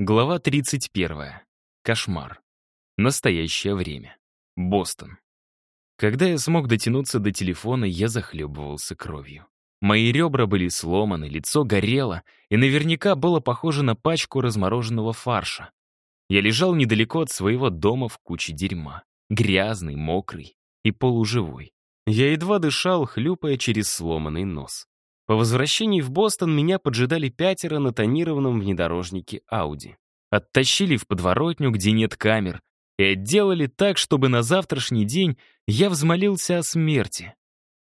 Глава 31. Кошмар. Настоящее время. Бостон. Когда я смог дотянуться до телефона, я захлебывался кровью. Мои ребра были сломаны, лицо горело, и наверняка было похоже на пачку размороженного фарша. Я лежал недалеко от своего дома в куче дерьма. Грязный, мокрый и полуживой. Я едва дышал, хлюпая через сломанный нос. По возвращении в Бостон меня поджидали пятеро на тонированном внедорожнике Audi. Оттащили в подворотню, где нет камер, и отделали так, чтобы на завтрашний день я взмолился о смерти.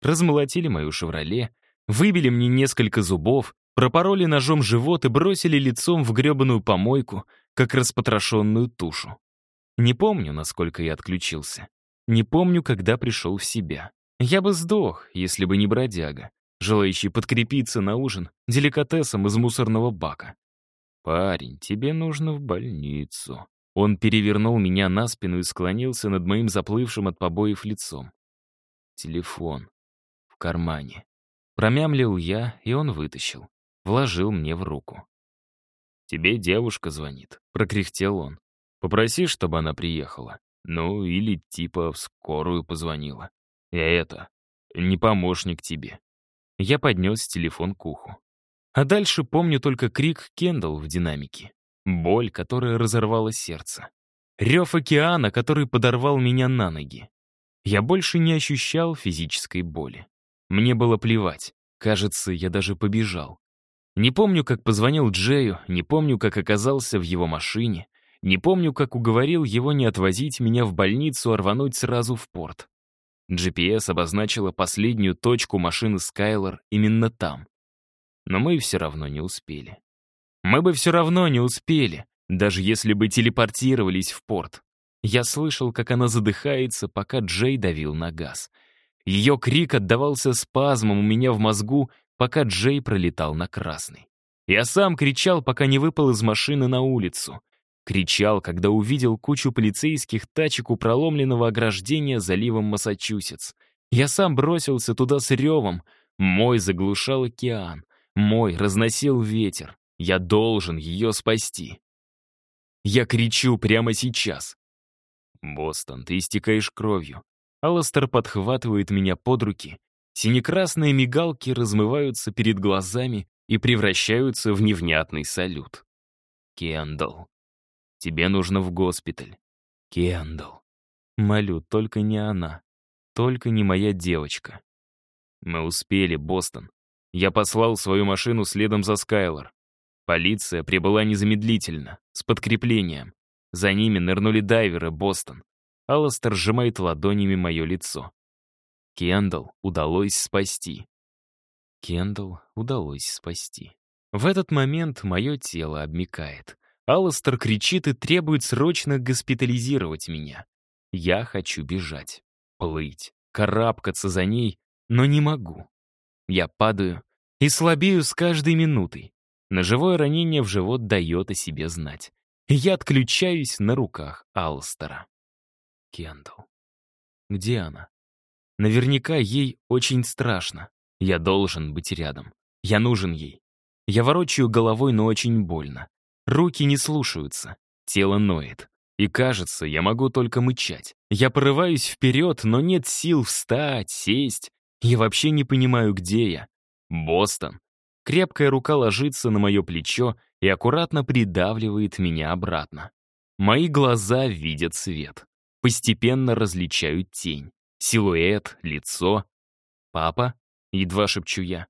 Размолотили мою «Шевроле», выбили мне несколько зубов, пропороли ножом живот и бросили лицом в гребаную помойку, как распотрошенную тушу. Не помню, насколько я отключился. Не помню, когда пришел в себя. Я бы сдох, если бы не бродяга. Желающий подкрепиться на ужин деликатесом из мусорного бака. «Парень, тебе нужно в больницу». Он перевернул меня на спину и склонился над моим заплывшим от побоев лицом. Телефон. В кармане. Промямлил я, и он вытащил. Вложил мне в руку. «Тебе девушка звонит», — прокряхтел он. «Попроси, чтобы она приехала. Ну, или типа в скорую позвонила. Я это, не помощник тебе. Я поднес телефон к уху. А дальше помню только крик Кендалл в динамике. Боль, которая разорвала сердце. Рев океана, который подорвал меня на ноги. Я больше не ощущал физической боли. Мне было плевать. Кажется, я даже побежал. Не помню, как позвонил Джею, не помню, как оказался в его машине, не помню, как уговорил его не отвозить меня в больницу, а рвануть сразу в порт. GPS обозначила последнюю точку машины Скайлор именно там. Но мы все равно не успели. Мы бы все равно не успели, даже если бы телепортировались в порт. Я слышал, как она задыхается, пока Джей давил на газ. Ее крик отдавался спазмом у меня в мозгу, пока Джей пролетал на красный. Я сам кричал, пока не выпал из машины на улицу. Кричал, когда увидел кучу полицейских тачек у проломленного ограждения заливом Массачусетс. Я сам бросился туда с ревом. Мой заглушал океан. Мой разносил ветер. Я должен ее спасти. Я кричу прямо сейчас. «Бостон, ты истекаешь кровью». Алластер подхватывает меня под руки. Синекрасные мигалки размываются перед глазами и превращаются в невнятный салют. Кендалл. Тебе нужно в госпиталь. Кендалл. Молю, только не она. Только не моя девочка. Мы успели, Бостон. Я послал свою машину следом за Скайлор. Полиция прибыла незамедлительно, с подкреплением. За ними нырнули дайверы, Бостон. Алластер сжимает ладонями мое лицо. Кендалл удалось спасти. Кендалл удалось спасти. В этот момент мое тело обмикает. Алластер кричит и требует срочно госпитализировать меня. Я хочу бежать, плыть, карабкаться за ней, но не могу. Я падаю и слабею с каждой минутой. Ножевое ранение в живот дает о себе знать. Я отключаюсь на руках Алластера. Кендалл. Где она? Наверняка ей очень страшно. Я должен быть рядом. Я нужен ей. Я ворочаю головой, но очень больно. Руки не слушаются, тело ноет. И кажется, я могу только мычать. Я порываюсь вперед, но нет сил встать, сесть. Я вообще не понимаю, где я. Бостон. Крепкая рука ложится на мое плечо и аккуратно придавливает меня обратно. Мои глаза видят свет. Постепенно различают тень. Силуэт, лицо. «Папа?» — едва шепчу я.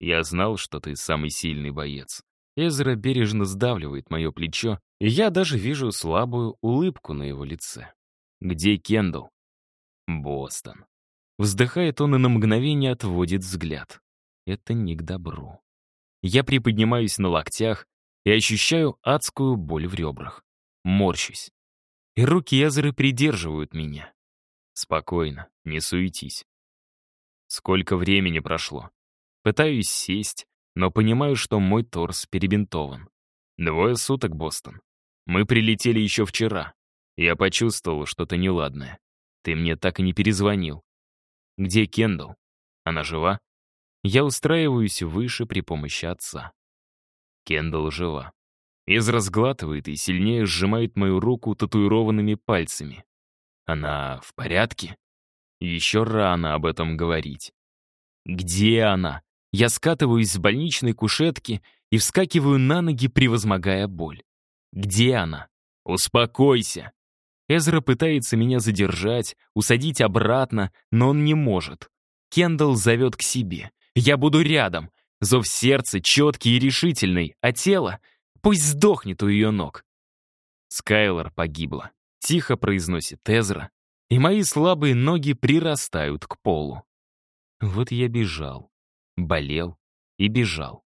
«Я знал, что ты самый сильный боец. Эзра бережно сдавливает мое плечо, и я даже вижу слабую улыбку на его лице. «Где Кендалл?» «Бостон». Вздыхает он и на мгновение отводит взгляд. Это не к добру. Я приподнимаюсь на локтях и ощущаю адскую боль в ребрах. Морщусь. И руки Эзеры придерживают меня. Спокойно, не суетись. Сколько времени прошло. Пытаюсь сесть, но понимаю, что мой торс перебинтован. Двое суток, Бостон. Мы прилетели еще вчера. Я почувствовал что-то неладное. Ты мне так и не перезвонил. Где Кендалл? Она жива? Я устраиваюсь выше при помощи отца. Кендалл жива. Из разглатывает и сильнее сжимает мою руку татуированными пальцами. Она в порядке? Еще рано об этом говорить. Где она? Я скатываюсь с больничной кушетки и вскакиваю на ноги, превозмогая боль. «Где она?» «Успокойся!» Эзра пытается меня задержать, усадить обратно, но он не может. Кендалл зовет к себе. «Я буду рядом!» Зов сердца четкий и решительный, а тело пусть сдохнет у ее ног. Скайлор погибла. Тихо произносит Эзра, и мои слабые ноги прирастают к полу. Вот я бежал болел и бежал.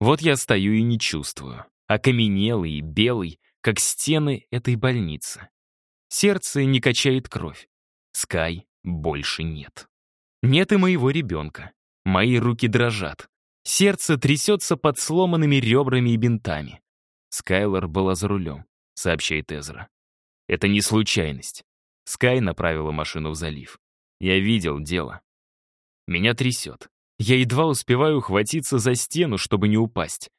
Вот я стою и не чувствую, окаменелый и белый, как стены этой больницы. Сердце не качает кровь. Скай больше нет. Нет и моего ребенка. Мои руки дрожат. Сердце трясется под сломанными ребрами и бинтами. Скайлор была за рулем, сообщает Эзра. Это не случайность. Скай направила машину в залив. Я видел дело. Меня трясет. Я едва успеваю хватиться за стену, чтобы не упасть.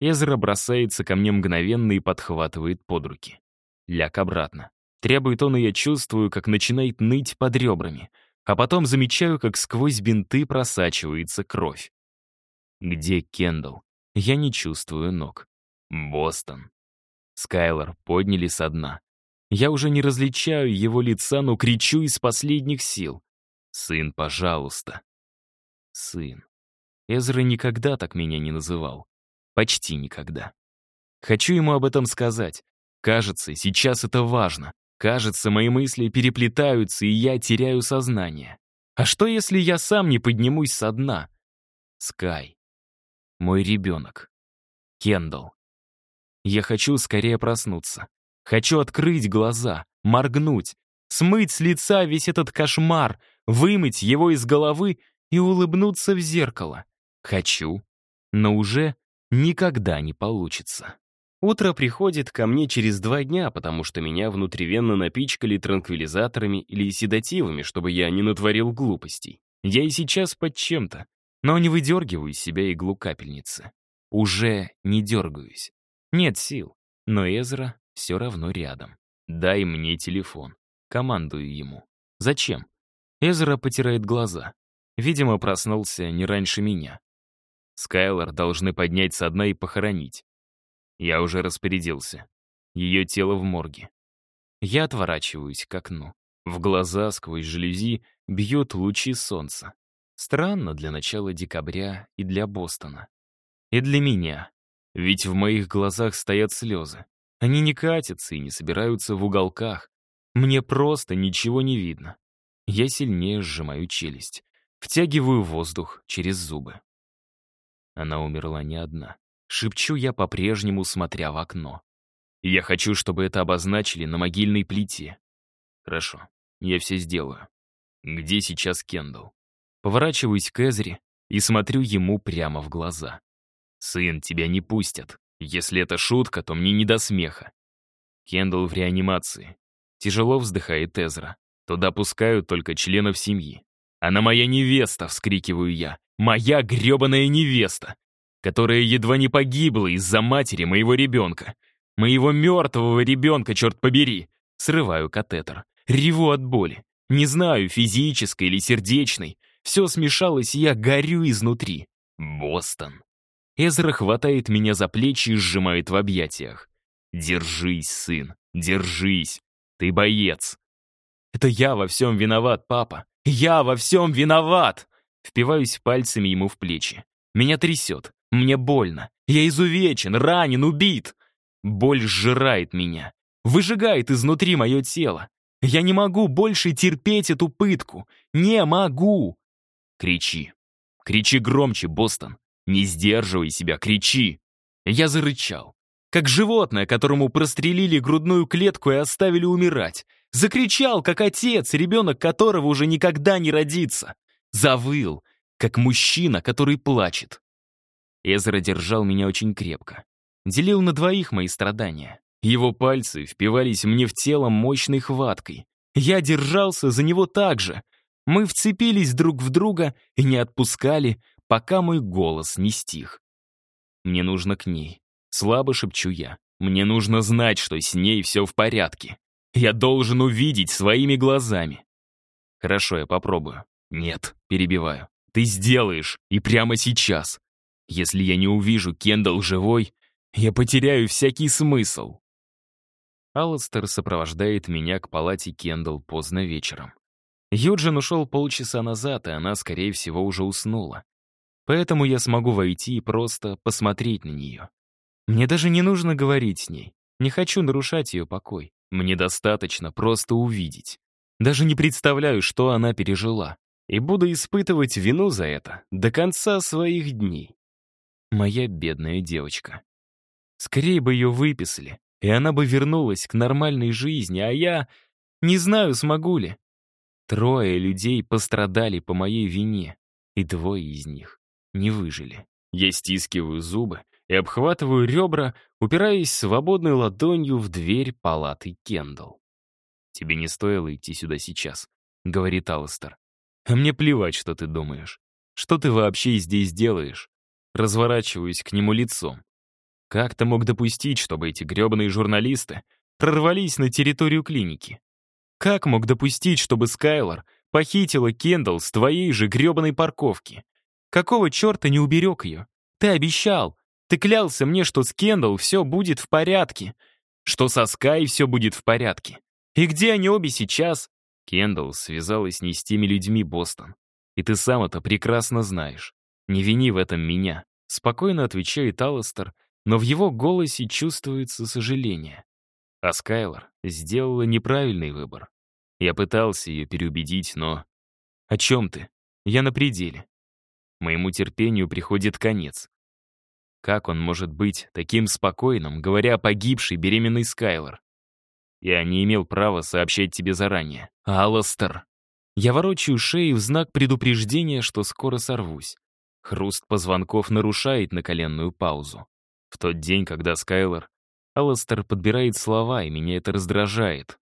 Эзра бросается ко мне мгновенно и подхватывает под руки. Ляг обратно. Требует он, и я чувствую, как начинает ныть под ребрами. А потом замечаю, как сквозь бинты просачивается кровь. Где Кендалл? Я не чувствую ног. Бостон. Скайлор подняли со дна. Я уже не различаю его лица, но кричу из последних сил. «Сын, пожалуйста» сын. Эзра никогда так меня не называл. Почти никогда. Хочу ему об этом сказать. Кажется, сейчас это важно. Кажется, мои мысли переплетаются, и я теряю сознание. А что, если я сам не поднимусь со дна? Скай. Мой ребенок. Кендалл. Я хочу скорее проснуться. Хочу открыть глаза, моргнуть, смыть с лица весь этот кошмар, вымыть его из головы и улыбнуться в зеркало. Хочу, но уже никогда не получится. Утро приходит ко мне через два дня, потому что меня внутривенно напичкали транквилизаторами или седативами, чтобы я не натворил глупостей. Я и сейчас под чем-то, но не выдергиваю из себя иглу капельницы. Уже не дергаюсь. Нет сил, но Эзра все равно рядом. «Дай мне телефон». Командую ему. «Зачем?» Эзра потирает глаза. Видимо, проснулся не раньше меня. Скайлор должны поднять со дна и похоронить. Я уже распорядился. Ее тело в морге. Я отворачиваюсь к окну. В глаза сквозь жалюзи бьют лучи солнца. Странно для начала декабря и для Бостона. И для меня. Ведь в моих глазах стоят слезы. Они не катятся и не собираются в уголках. Мне просто ничего не видно. Я сильнее сжимаю челюсть. Втягиваю воздух через зубы. Она умерла не одна. Шепчу я по-прежнему, смотря в окно. Я хочу, чтобы это обозначили на могильной плите. Хорошо, я все сделаю. Где сейчас Кендалл? Поворачиваюсь к Эзри и смотрю ему прямо в глаза. «Сын, тебя не пустят. Если это шутка, то мне не до смеха». Кендалл в реанимации. Тяжело вздыхает Эзра. Туда пускают только членов семьи. «Она моя невеста!» — вскрикиваю я. «Моя гребаная невеста, которая едва не погибла из-за матери моего ребенка. Моего мертвого ребенка, черт побери!» Срываю катетер. Реву от боли. Не знаю, физической или сердечной. Все смешалось, и я горю изнутри. Бостон. Эзра хватает меня за плечи и сжимает в объятиях. «Держись, сын, держись. Ты боец. Это я во всем виноват, папа. Я во всем виноват!» Впиваюсь пальцами ему в плечи. Меня трясет. Мне больно. Я изувечен, ранен, убит. Боль сжирает меня. Выжигает изнутри мое тело. Я не могу больше терпеть эту пытку. Не могу. Кричи. Кричи громче, Бостон. Не сдерживай себя, кричи. Я зарычал. Как животное, которому прострелили грудную клетку и оставили умирать. Закричал, как отец, ребенок которого уже никогда не родится. Завыл, как мужчина, который плачет. Эзра держал меня очень крепко. Делил на двоих мои страдания. Его пальцы впивались мне в тело мощной хваткой. Я держался за него так же. Мы вцепились друг в друга и не отпускали, пока мой голос не стих. «Мне нужно к ней», — слабо шепчу я. «Мне нужно знать, что с ней все в порядке». Я должен увидеть своими глазами. Хорошо, я попробую. Нет, перебиваю. Ты сделаешь, и прямо сейчас. Если я не увижу Кендалл живой, я потеряю всякий смысл. Алластер сопровождает меня к палате Кендалл поздно вечером. Юджин ушел полчаса назад, и она, скорее всего, уже уснула. Поэтому я смогу войти и просто посмотреть на нее. Мне даже не нужно говорить с ней. Не хочу нарушать ее покой. Мне достаточно просто увидеть. Даже не представляю, что она пережила. И буду испытывать вину за это до конца своих дней. Моя бедная девочка. Скорее бы ее выписали, и она бы вернулась к нормальной жизни, а я не знаю, смогу ли. Трое людей пострадали по моей вине, и двое из них не выжили. Я стискиваю зубы, и обхватываю ребра, упираясь свободной ладонью в дверь палаты Кендалл. «Тебе не стоило идти сюда сейчас», — говорит Алластер. «А мне плевать, что ты думаешь. Что ты вообще здесь делаешь?» Разворачиваюсь к нему лицом. «Как ты мог допустить, чтобы эти гребаные журналисты прорвались на территорию клиники? Как мог допустить, чтобы Скайлор похитила Кендалл с твоей же гребаной парковки? Какого черта не уберег ее? Ты обещал!» Ты клялся мне, что с Кендалл все будет в порядке, что со Скай все будет в порядке. И где они обе сейчас?» Кендалл связалась не с теми людьми, Бостон. «И ты сам это прекрасно знаешь. Не вини в этом меня», — спокойно отвечает Алластер, но в его голосе чувствуется сожаление. А Скайлор сделала неправильный выбор. Я пытался ее переубедить, но... «О чем ты? Я на пределе». Моему терпению приходит конец. Как он может быть таким спокойным, говоря о погибшей беременной Скайлор? Я не имел права сообщать тебе заранее. Алластер. Я ворочаю шею в знак предупреждения, что скоро сорвусь. Хруст позвонков нарушает наколенную паузу. В тот день, когда Скайлор... Алластер подбирает слова, и меня это раздражает.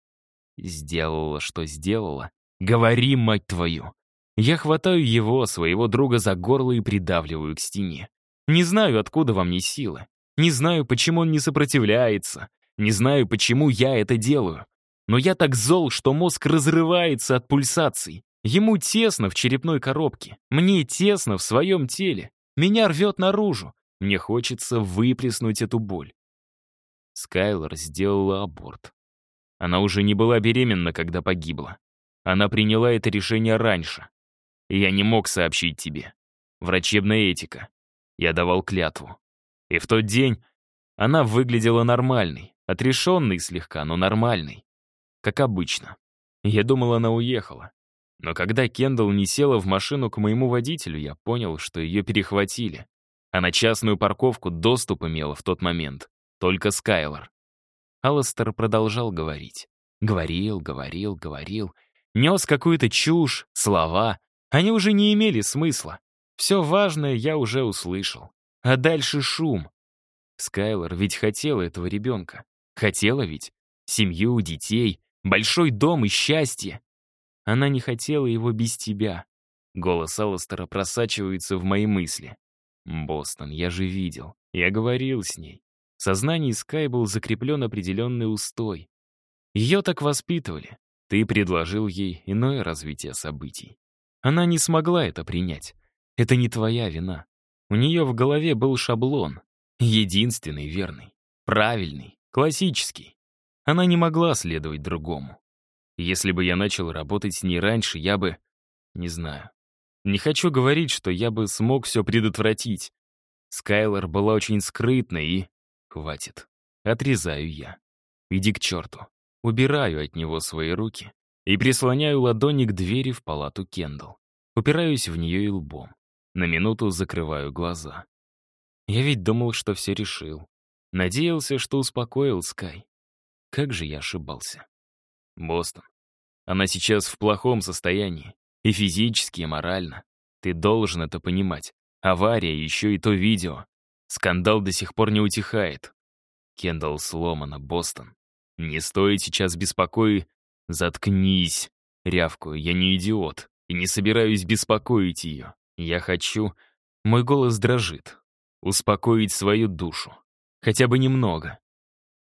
Сделала, что сделала. Говори, мать твою. Я хватаю его, своего друга, за горло и придавливаю к стене. Не знаю, откуда во мне силы. Не знаю, почему он не сопротивляется. Не знаю, почему я это делаю. Но я так зол, что мозг разрывается от пульсаций. Ему тесно в черепной коробке. Мне тесно в своем теле. Меня рвет наружу. Мне хочется выплеснуть эту боль. Скайлор сделала аборт. Она уже не была беременна, когда погибла. Она приняла это решение раньше. Я не мог сообщить тебе. Врачебная этика. Я давал клятву. И в тот день она выглядела нормальной, отрешенной слегка, но нормальной. Как обычно. Я думал, она уехала. Но когда Кендалл не села в машину к моему водителю, я понял, что ее перехватили. А на частную парковку доступ имела в тот момент только Скайлор. Алластер продолжал говорить. Говорил, говорил, говорил. Нес какую-то чушь, слова. Они уже не имели смысла. Все важное я уже услышал. А дальше шум. Скайлор ведь хотела этого ребенка. Хотела ведь. Семью, детей, большой дом и счастье. Она не хотела его без тебя. Голос Алластера просачивается в мои мысли. «Бостон, я же видел. Я говорил с ней. В сознании Скай был закреплен определенный устой. Ее так воспитывали. Ты предложил ей иное развитие событий. Она не смогла это принять. Это не твоя вина. У нее в голове был шаблон. Единственный верный, правильный, классический. Она не могла следовать другому. Если бы я начал работать с ней раньше, я бы... Не знаю. Не хочу говорить, что я бы смог все предотвратить. Скайлор была очень скрытна и... Хватит. Отрезаю я. Иди к черту. Убираю от него свои руки и прислоняю ладони к двери в палату Кендалл. Упираюсь в нее и лбом на минуту закрываю глаза. Я ведь думал, что все решил. Надеялся, что успокоил Скай. Как же я ошибался. Бостон. Она сейчас в плохом состоянии. И физически, и морально. Ты должен это понимать. Авария, еще и то видео. Скандал до сих пор не утихает. Кендалл сломана, Бостон. Не стоит сейчас беспокоить. Заткнись, рявкую, я не идиот. И не собираюсь беспокоить ее. Я хочу... Мой голос дрожит. Успокоить свою душу. Хотя бы немного.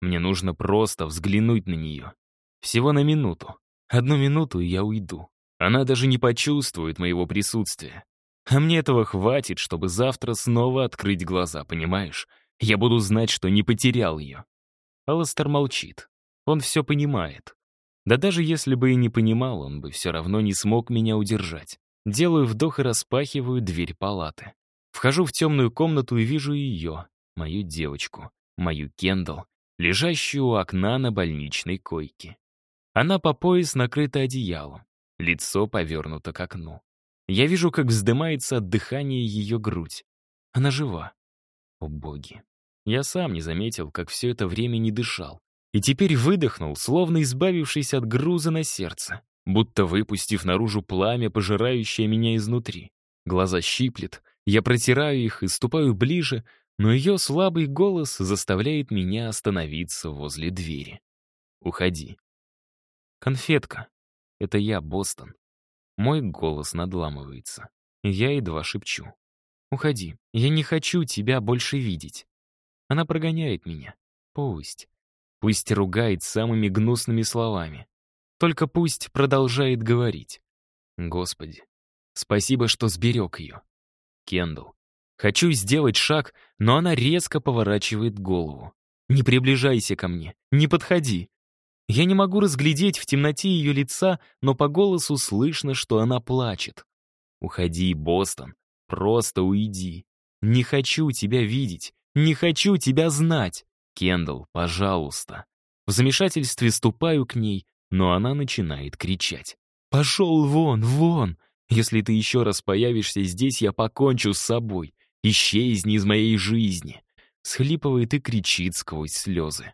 Мне нужно просто взглянуть на нее. Всего на минуту. Одну минуту, и я уйду. Она даже не почувствует моего присутствия. А мне этого хватит, чтобы завтра снова открыть глаза, понимаешь? Я буду знать, что не потерял ее. Алластер молчит. Он все понимает. Да даже если бы и не понимал, он бы все равно не смог меня удержать. Делаю вдох и распахиваю дверь палаты. Вхожу в темную комнату и вижу ее, мою девочку, мою Кендалл, лежащую у окна на больничной койке. Она по пояс накрыта одеялом, лицо повернуто к окну. Я вижу, как вздымается от дыхания ее грудь. Она жива. О, боги. Я сам не заметил, как все это время не дышал. И теперь выдохнул, словно избавившись от груза на сердце будто выпустив наружу пламя, пожирающее меня изнутри. Глаза щиплет, я протираю их и ступаю ближе, но ее слабый голос заставляет меня остановиться возле двери. «Уходи». «Конфетка. Это я, Бостон». Мой голос надламывается. Я едва шепчу. «Уходи. Я не хочу тебя больше видеть». Она прогоняет меня. Пусть. Пусть ругает самыми гнусными словами. Только пусть продолжает говорить. Господи, спасибо, что сберег ее. Кендалл. Хочу сделать шаг, но она резко поворачивает голову. «Не приближайся ко мне, не подходи». Я не могу разглядеть в темноте ее лица, но по голосу слышно, что она плачет. «Уходи, Бостон, просто уйди. Не хочу тебя видеть, не хочу тебя знать. Кендалл, пожалуйста». В замешательстве ступаю к ней, но она начинает кричать. «Пошел вон, вон! Если ты еще раз появишься здесь, я покончу с собой. Исчезни из моей жизни!» Схлипывает и кричит сквозь слезы.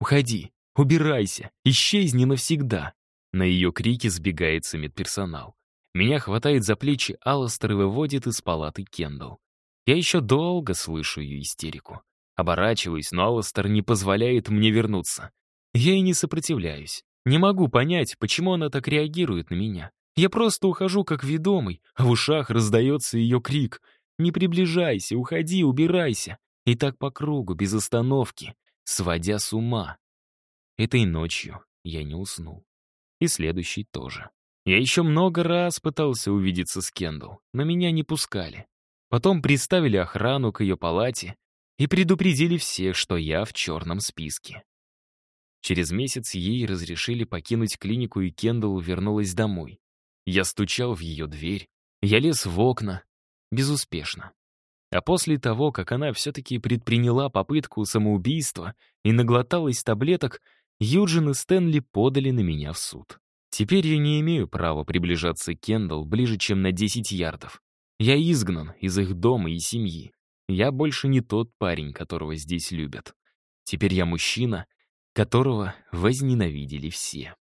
«Уходи! Убирайся! Исчезни навсегда!» На ее крики сбегается медперсонал. Меня хватает за плечи Алластер и выводит из палаты Кендалл. Я еще долго слышу ее истерику. Оборачиваюсь, но Алластер не позволяет мне вернуться. Я и не сопротивляюсь. Не могу понять, почему она так реагирует на меня. Я просто ухожу как ведомый, а в ушах раздается ее крик. «Не приближайся, уходи, убирайся!» И так по кругу, без остановки, сводя с ума. Этой ночью я не уснул. И следующий тоже. Я еще много раз пытался увидеться с Кендалл, но меня не пускали. Потом приставили охрану к ее палате и предупредили всех, что я в черном списке. Через месяц ей разрешили покинуть клинику, и Кендалл вернулась домой. Я стучал в ее дверь, я лез в окна. Безуспешно. А после того, как она все-таки предприняла попытку самоубийства и наглоталась таблеток, Юджин и Стэнли подали на меня в суд. Теперь я не имею права приближаться к Кендалл ближе, чем на 10 ярдов. Я изгнан из их дома и семьи. Я больше не тот парень, которого здесь любят. Теперь я мужчина, которого возненавидели все.